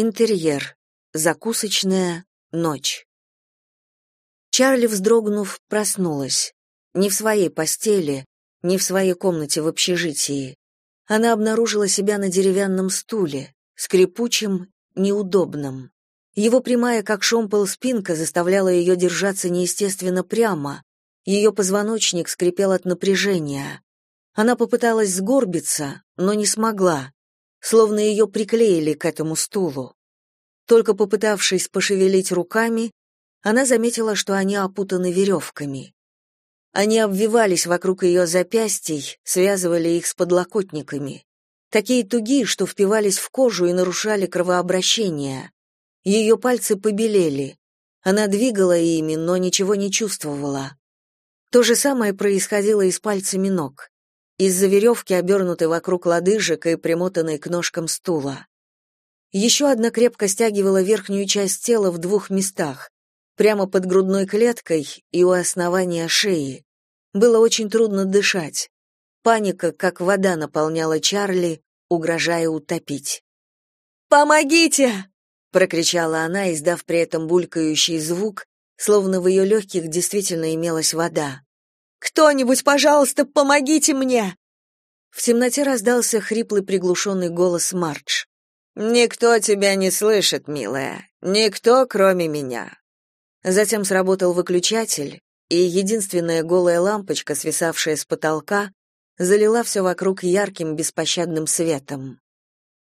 Интерьер. Закусочная. Ночь. Чарли, вздрогнув, проснулась. Не в своей постели, не в своей комнате в общежитии. Она обнаружила себя на деревянном стуле, скрипучем, неудобном. Его прямая, как шомпол, спинка заставляла ее держаться неестественно прямо. Ее позвоночник скрипел от напряжения. Она попыталась сгорбиться, но не смогла, словно ее приклеили к этому стулу. Только попытавшись пошевелить руками, она заметила, что они опутаны веревками. Они обвивались вокруг ее запястий, связывали их с подлокотниками. Такие тугие, что впивались в кожу и нарушали кровообращение. Ее пальцы побелели. Она двигала ими, но ничего не чувствовала. То же самое происходило и с пальцами ног из-за веревки, обернутой вокруг лодыжек и примотанной к ножкам стула. Еще одна крепко стягивала верхнюю часть тела в двух местах, прямо под грудной клеткой и у основания шеи. Было очень трудно дышать. Паника, как вода, наполняла Чарли, угрожая утопить. «Помогите!» — прокричала она, издав при этом булькающий звук, словно в ее легких действительно имелась вода. Кто-нибудь, пожалуйста, помогите мне!» В темноте раздался хриплый приглушенный голос Мардж. «Никто тебя не слышит, милая. Никто, кроме меня». Затем сработал выключатель, и единственная голая лампочка, свисавшая с потолка, залила все вокруг ярким беспощадным светом.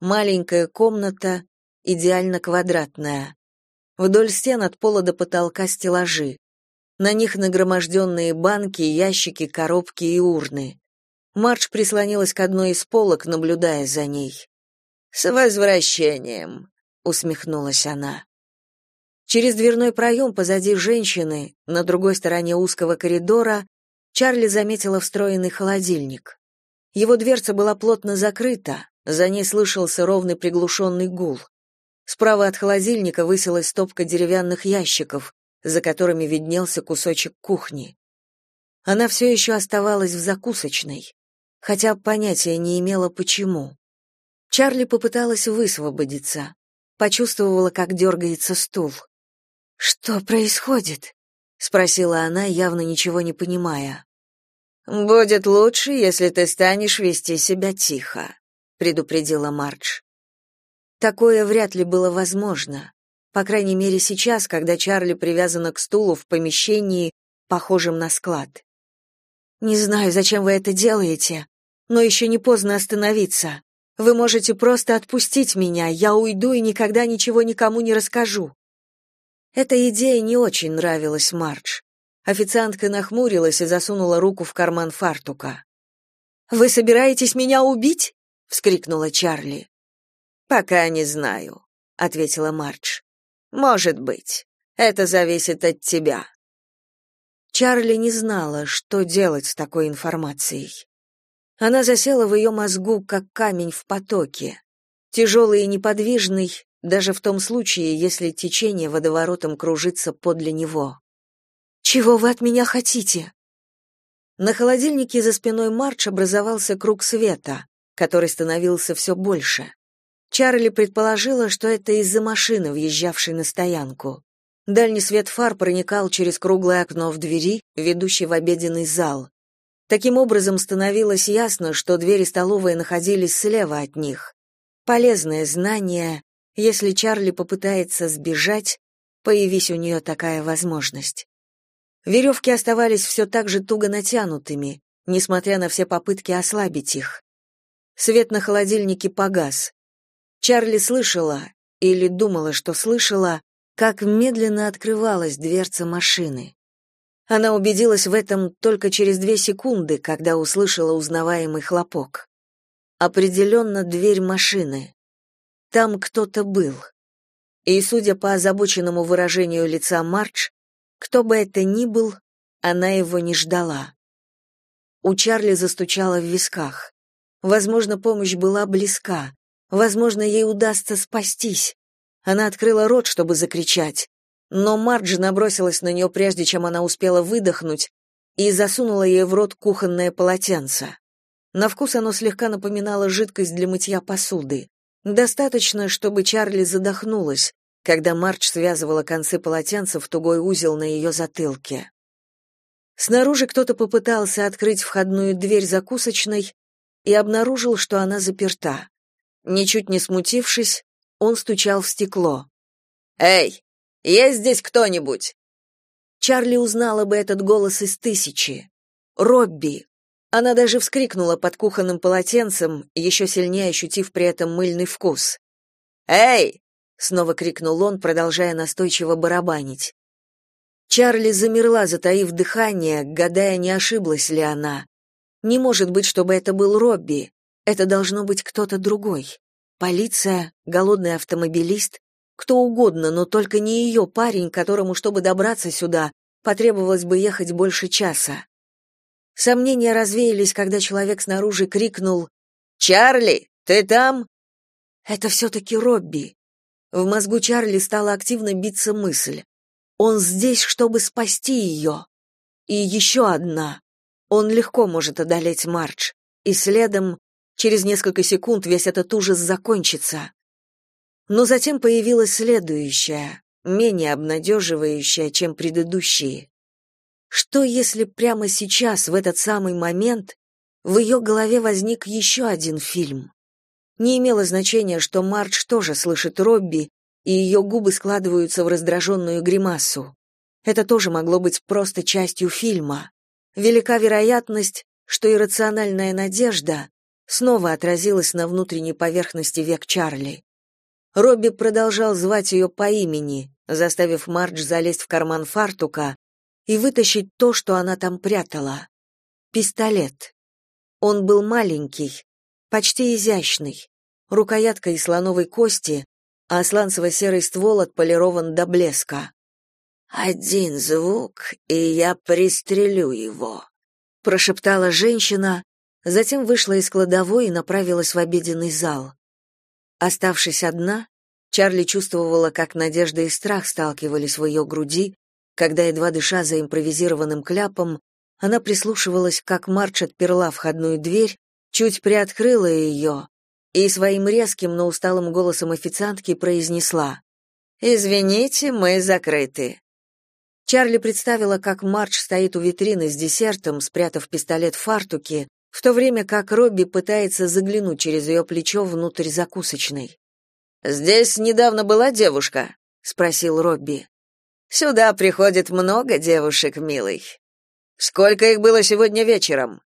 Маленькая комната, идеально квадратная. Вдоль стен от пола до потолка стеллажи. На них нагроможденные банки, ящики, коробки и урны. Марч прислонилась к одной из полок, наблюдая за ней. «С возвращением!» — усмехнулась она. Через дверной проем позади женщины, на другой стороне узкого коридора, Чарли заметила встроенный холодильник. Его дверца была плотно закрыта, за ней слышался ровный приглушенный гул. Справа от холодильника высилась стопка деревянных ящиков, за которыми виднелся кусочек кухни. Она все еще оставалась в закусочной, хотя понятия не имела почему. Чарли попыталась высвободиться, почувствовала, как дергается стул. «Что происходит?» — спросила она, явно ничего не понимая. «Будет лучше, если ты станешь вести себя тихо», — предупредила Мардж. Такое вряд ли было возможно. По крайней мере, сейчас, когда Чарли привязана к стулу в помещении, похожем на склад. Не знаю, зачем вы это делаете, но еще не поздно остановиться. Вы можете просто отпустить меня, я уйду и никогда ничего никому не расскажу. Эта идея не очень нравилась Мардж. Официантка нахмурилась и засунула руку в карман фартука. Вы собираетесь меня убить? вскрикнула Чарли. Пока не знаю, ответила Мардж. Может быть. Это зависит от тебя. Чарли не знала, что делать с такой информацией. Она засела в ее мозгу, как камень в потоке, тяжелый и неподвижный, даже в том случае, если течение водоворотом кружится подле него. «Чего вы от меня хотите?» На холодильнике за спиной Марч образовался круг света, который становился все больше. Чарли предположила, что это из-за машины, въезжавшей на стоянку. Дальний свет фар проникал через круглое окно в двери, ведущей в обеденный зал. Таким образом становилось ясно, что двери столовой находились слева от них. Полезное знание, если Чарли попытается сбежать, появись у нее такая возможность. Веревки оставались все так же туго натянутыми, несмотря на все попытки ослабить их. Свет на холодильнике погас. Чарли слышала, или думала, что слышала, как медленно открывалась дверца машины. Она убедилась в этом только через две секунды, когда услышала узнаваемый хлопок. Определенно дверь машины. Там кто-то был. И, судя по озабоченному выражению лица Марч, кто бы это ни был, она его не ждала. У Чарли застучало в висках. Возможно, помощь была близка. Возможно, ей удастся спастись. Она открыла рот, чтобы закричать, но Марджи набросилась на нее, прежде чем она успела выдохнуть, и засунула ей в рот кухонное полотенце. На вкус оно слегка напоминало жидкость для мытья посуды. Достаточно, чтобы Чарли задохнулась, когда Марч связывала концы полотенца в тугой узел на ее затылке. Снаружи кто-то попытался открыть входную дверь закусочной и обнаружил, что она заперта. Ничуть не смутившись, он стучал в стекло. «Эй, есть здесь кто-нибудь?» Чарли узнала бы этот голос из тысячи. Робби. Она даже вскрикнула под кухонным полотенцем, еще сильнее ощутив при этом мыльный вкус. «Эй!» — снова крикнул он, продолжая настойчиво барабанить. Чарли замерла, затаив дыхание, гадая, не ошиблась ли она. Не может быть, чтобы это был Робби. Это должно быть кто-то другой. Полиция, голодный автомобилист, кто угодно, но только не ее парень, которому, чтобы добраться сюда, потребовалось бы ехать больше часа. Сомнения развеялись, когда человек снаружи крикнул «Чарли, ты там?» Это все-таки Робби. В мозгу Чарли стала активно биться мысль. Он здесь, чтобы спасти ее. И еще одна. Он легко может одолеть Мардж. И следом, через несколько секунд, весь этот ужас закончится. Но затем появилась следующая, менее обнадеживающая, чем предыдущие. Что если прямо сейчас, в этот самый момент, в ее голове возник еще один фильм? Не имело значения, что Мардж тоже слышит Робби, и ее губы складываются в раздраженную гримасу. Это тоже могло быть просто частью фильма. Велика вероятность, что иррациональная надежда снова отразилась на внутренней поверхности век Чарли. Робби продолжал звать ее по имени, заставив Мардж залезть в карман фартука и вытащить то, что она там прятала. Пистолет. Он был маленький, почти изящный, рукоятка из слоновой кости, а сланцево-серый ствол отполирован до блеска. «Один звук, и я пристрелю его», — прошептала женщина, затем вышла из кладовой и направилась в обеденный зал. Оставшись одна, Чарли чувствовала, как надежда и страх сталкивались в ее груди, когда, едва дыша за импровизированным кляпом, она прислушивалась, как Марч отперла входную дверь, чуть приоткрыла ее и своим резким, но усталым голосом официантки произнесла «Извините, мы закрыты». Чарли представила, как Марч стоит у витрины с десертом, спрятав пистолет в фартуке, в то время как Робби пытается заглянуть через ее плечо внутрь закусочной. «Здесь недавно была девушка?» — спросил Робби. Сюда приходит много девушек, милый. Сколько их было сегодня вечером?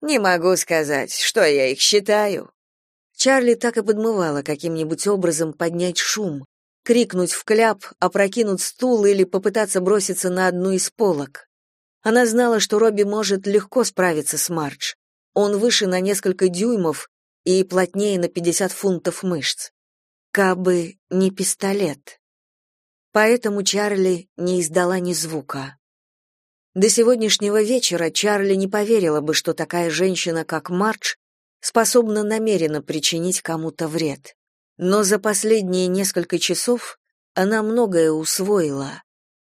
Не могу сказать, что я их считаю. Чарли так и подмывала каким-нибудь образом поднять шум, крикнуть в кляп, опрокинуть стул или попытаться броситься на одну из полок. Она знала, что Робби может легко справиться с Мардж. Он выше на несколько дюймов и плотнее на 50 фунтов мышц. Кабы не пистолет. Поэтому Чарли не издала ни звука. До сегодняшнего вечера Чарли не поверила бы, что такая женщина, как Мардж, способна намеренно причинить кому-то вред. Но за последние несколько часов она многое усвоила.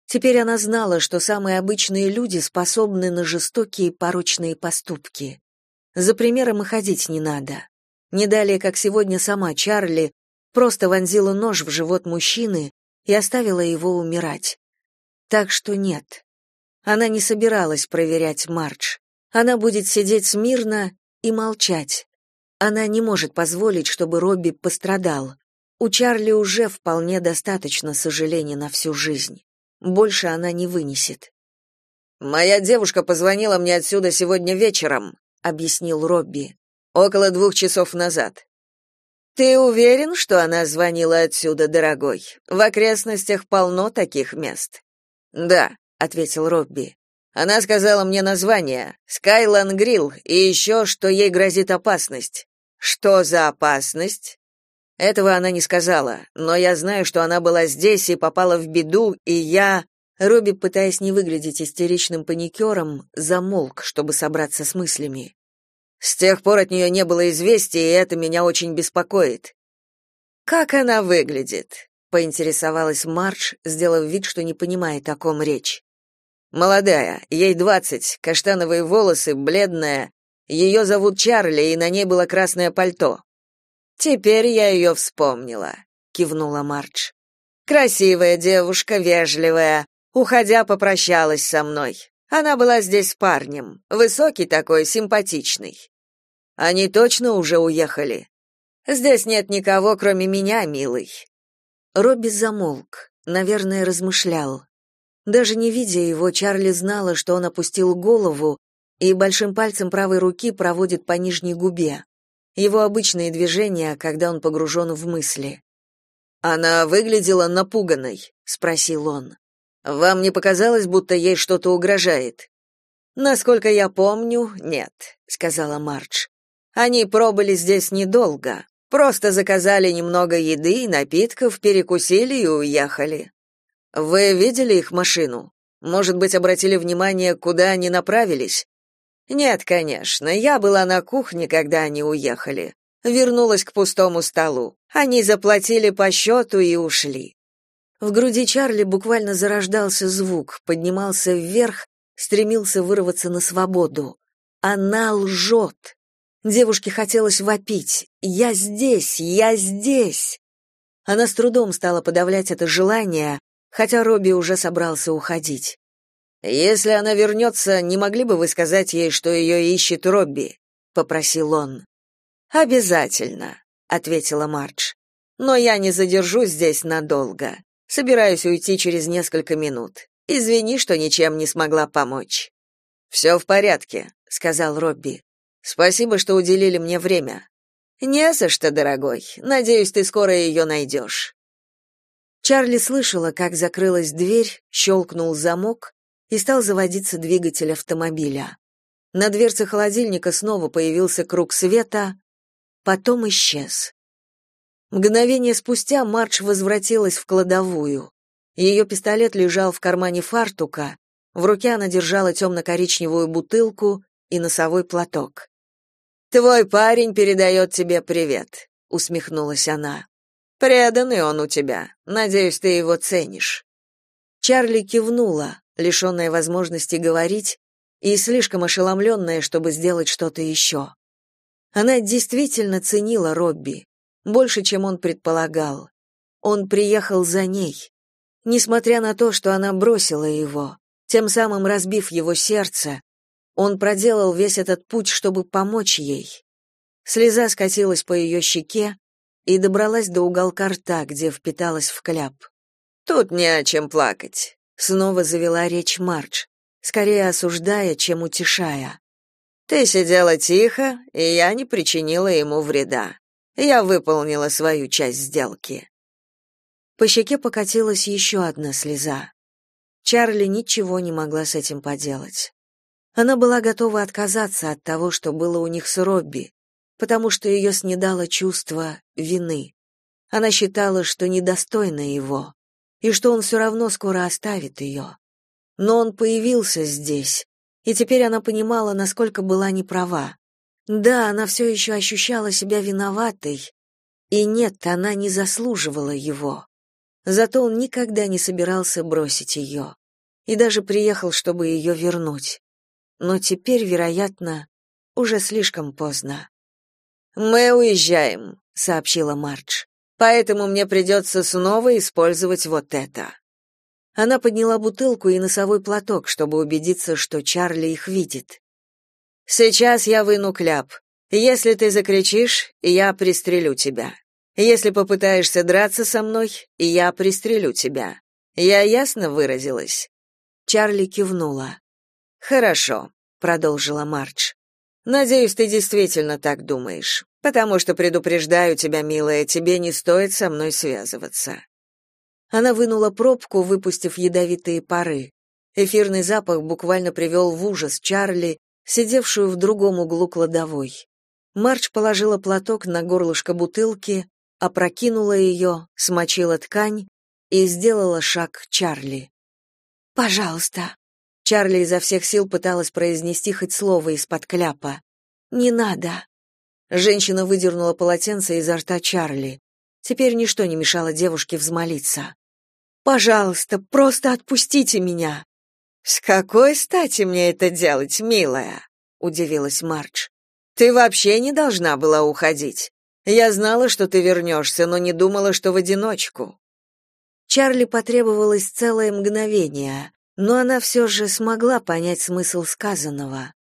Теперь она знала, что самые обычные люди способны на жестокие порочные поступки. За примером и ходить не надо. Не далее, как сегодня сама Чарли просто вонзила нож в живот мужчины, и оставила его умирать. Так что нет. Она не собиралась проверять Мардж. Она будет сидеть смирно и молчать. Она не может позволить, чтобы Робби пострадал. У Чарли уже вполне достаточно сожалений на всю жизнь. Больше она не вынесет. «Моя девушка позвонила мне отсюда сегодня вечером», — объяснил Робби. «Около двух часов назад. Ты уверен, что она звонила отсюда, дорогой? В окрестностях полно таких мест. Да, ответил Робби. Она сказала мне название Скайлан Грилл и еще, что ей грозит опасность. Что за опасность? Этого она не сказала, но я знаю, что она была здесь и попала в беду, и я Робби, пытаясь не выглядеть истеричным паникером, замолк, чтобы собраться с мыслями. С тех пор от нее не было известий, и это меня очень беспокоит. Как она выглядит? поинтересовалась Марч, сделав вид, что не понимает, о ком речь. Молодая, ей двадцать, каштановые волосы, бледная. Ее зовут Чарли, и на ней было красное пальто. Теперь я ее вспомнила, кивнула Мардж. Красивая девушка, вежливая, уходя попрощалась со мной. Она была здесь с парнем, высокий такой, симпатичный. Они точно уже уехали. Здесь нет никого, кроме меня, милый. Робби замолк, наверное, размышлял. Даже не видя его, Чарли знала, что он опустил голову и большим пальцем правой руки проводит по нижней губе его обычные движения, когда он погружен в мысли. Она выглядела напуганной, спросил он. Вам не показалось, будто ей что-то угрожает? Насколько я помню, нет, сказала Мардж. Они пробыли здесь недолго, просто заказали немного еды и напитков, перекусили и уехали. Вы видели их машину? Может быть, обратили внимание, куда они направились? Нет, конечно, я была на кухне, когда они уехали. Вернулась к пустому столу. Они заплатили по счету и ушли. В груди Чарли буквально зарождался звук, поднимался вверх, стремился вырваться на свободу. Она лжет. Девушке хотелось вопить: "Я здесь, я здесь". Она с трудом стала подавлять это желание, хотя Робби уже собрался уходить. Если она вернется, не могли бы вы сказать ей, что ее ищет Робби, попросил он. Обязательно, ответила Мардж. Но я не задержусь здесь надолго. Собираюсь уйти через несколько минут. Извини, что ничем не смогла помочь. «Все в порядке, сказал Робби. Спасибо, что уделили мне время. Не за что, дорогой. Надеюсь, ты скоро ее найдешь». Чарли слышала, как закрылась дверь, щелкнул замок, и стал заводиться двигатель автомобиля. На дверце холодильника снова появился круг света, потом исчез. Мгновение спустя Марч возвратилась в кладовую. Ее пистолет лежал в кармане фартука, в руке она держала темно-коричневую бутылку и носовой платок. «Твой парень передает тебе привет», — усмехнулась она. «Преданный он у тебя. Надеюсь, ты его ценишь». Чарли кивнула лишенная возможности говорить и слишком ошеломленная, чтобы сделать что-то еще. Она действительно ценила Робби, больше, чем он предполагал. Он приехал за ней. Несмотря на то, что она бросила его, тем самым разбив его сердце, он проделал весь этот путь, чтобы помочь ей. Слеза скатилась по ее щеке и добралась до уголка рта, где впиталась в кляп. «Тут не о чем плакать. Снова завела речь Мардж, скорее осуждая, чем утешая. Ты сидела тихо, и я не причинила ему вреда. Я выполнила свою часть сделки. По щеке покатилась еще одна слеза. Чарли ничего не могла с этим поделать. Она была готова отказаться от того, что было у них с Робби, потому что ее снедало чувство вины. Она считала, что недостойна его и что он все равно скоро оставит ее. Но он появился здесь, и теперь она понимала, насколько была неправа. Да, она все еще ощущала себя виноватой, и нет, она не заслуживала его. Зато он никогда не собирался бросить ее, и даже приехал, чтобы ее вернуть. Но теперь, вероятно, уже слишком поздно. «Мы уезжаем», — сообщила Мардж. Поэтому мне придется снова использовать вот это. Она подняла бутылку и носовой платок, чтобы убедиться, что Чарли их видит. Сейчас я выну кляп. Если ты закричишь, я пристрелю тебя. Если попытаешься драться со мной, я пристрелю тебя. Я ясно выразилась. Чарли кивнула. Хорошо, продолжила Мардж. Надеюсь, ты действительно так думаешь. Потому что предупреждаю тебя, милая, тебе не стоит со мной связываться. Она вынула пробку, выпустив ядовитые пары. Эфирный запах буквально привел в ужас Чарли, сидевшую в другом углу кладовой. Марч положила платок на горлышко бутылки, опрокинула ее, смочила ткань и сделала шаг к Чарли. «Пожалуйста». Чарли изо всех сил пыталась произнести хоть слово из-под кляпа. «Не надо». Женщина выдернула полотенце изо рта Чарли. Теперь ничто не мешало девушке взмолиться. «Пожалуйста, просто отпустите меня!» «С какой стати мне это делать, милая?» — удивилась Мардж. «Ты вообще не должна была уходить. Я знала, что ты вернешься, но не думала, что в одиночку. Чарли потребовалось целое мгновение, но она все же смогла понять смысл сказанного.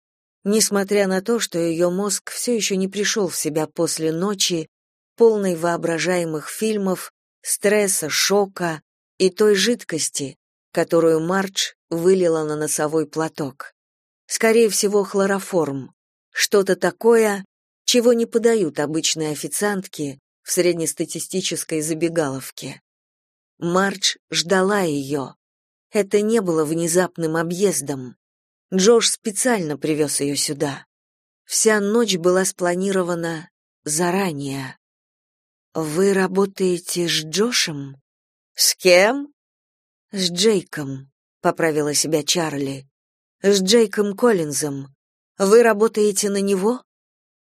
Несмотря на то, что ее мозг все еще не пришел в себя после ночи, полной воображаемых фильмов, стресса, шока и той жидкости, которую Марч вылила на носовой платок. Скорее всего, хлороформ. Что-то такое, чего не подают обычные официантки в среднестатистической забегаловке. Марч ждала ее. Это не было внезапным объездом. Джош специально привез ее сюда. Вся ночь была спланирована заранее. Вы работаете с Джошем? С кем? С Джейком, поправила себя Чарли. С Джейком Коллинзом. Вы работаете на него?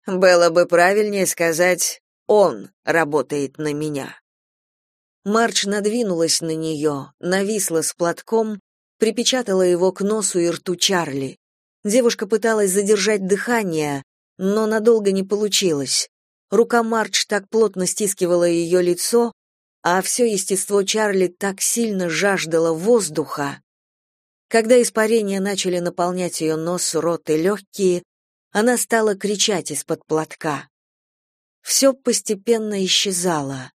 Было бы правильнее сказать он работает на меня. Марч надвинулась на нее, нависла с платком, припечатала его к носу и рту Чарли. Девушка пыталась задержать дыхание, но надолго не получилось. Рука Марч так плотно стискивала ее лицо, а все естество Чарли так сильно жаждало воздуха. Когда испарения начали наполнять ее нос, рот и легкие, она стала кричать из-под платка. Все постепенно исчезало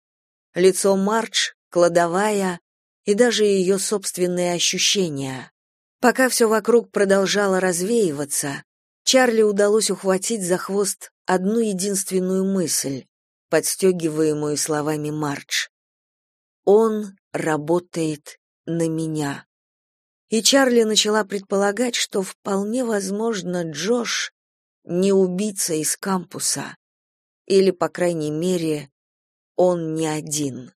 лицо Марч, кладовая и даже ее собственные ощущения. Пока все вокруг продолжало развеиваться, Чарли удалось ухватить за хвост одну единственную мысль, подстегиваемую словами Марч. «Он работает на меня». И Чарли начала предполагать, что вполне возможно Джош не убийца из кампуса, или, по крайней мере, он не один.